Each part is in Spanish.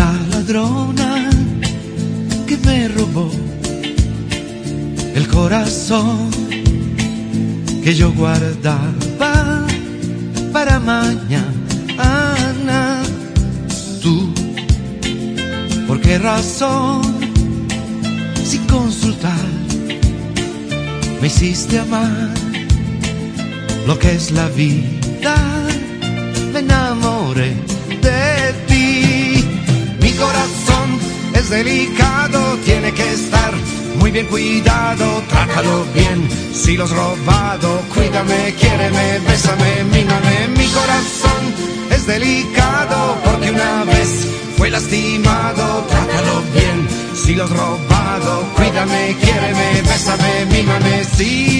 la ladrona que me robó el corazón que yo guardaba para mañana. Tú, ¿por qué razón, sin consultar, me hiciste amar lo que es la vida? Delicado, tiene que estar muy bien cuidado, trátalo bien. Si lo has robado, cuídame, quiéreme, bésame, mímame. Mi corazón es delicado porque una vez fue lastimado, trátalo bien. Si lo has robado, cuídame, quiéreme, bésame, mímame, sí.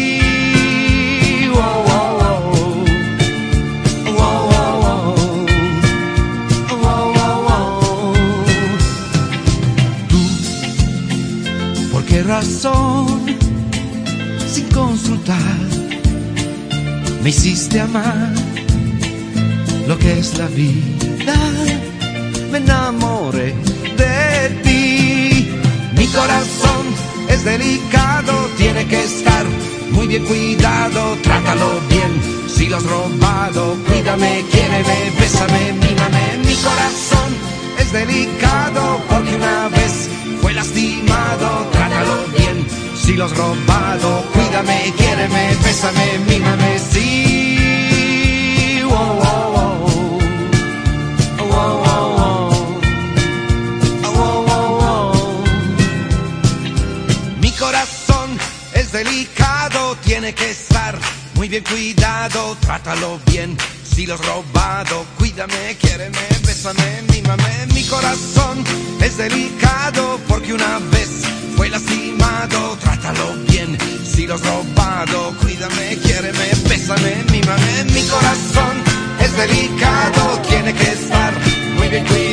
Qué razón? Sin consultar, me hiciste amar lo que es la vida. Me enamoré de ti. Mi corazón es delicado, tiene que estar muy bien cuidado. Trátalo bien, si lo has robado, cuídame, quiéreme, bésame, mímame. Mi corazón es delicado lo has robado, cuídame, quiéreme, bésame, mímame, sí. Mi corazón es delicado, tiene que estar muy bien cuidado, trátalo bien. Si lo has robado, cuídame, quiéreme, bésame, mímame. Mi corazón es delicado Si lo has robado, cuídame, quiéreme, bésame, mímame. Mi corazón es delicado, tiene que estar muy bien cuidado,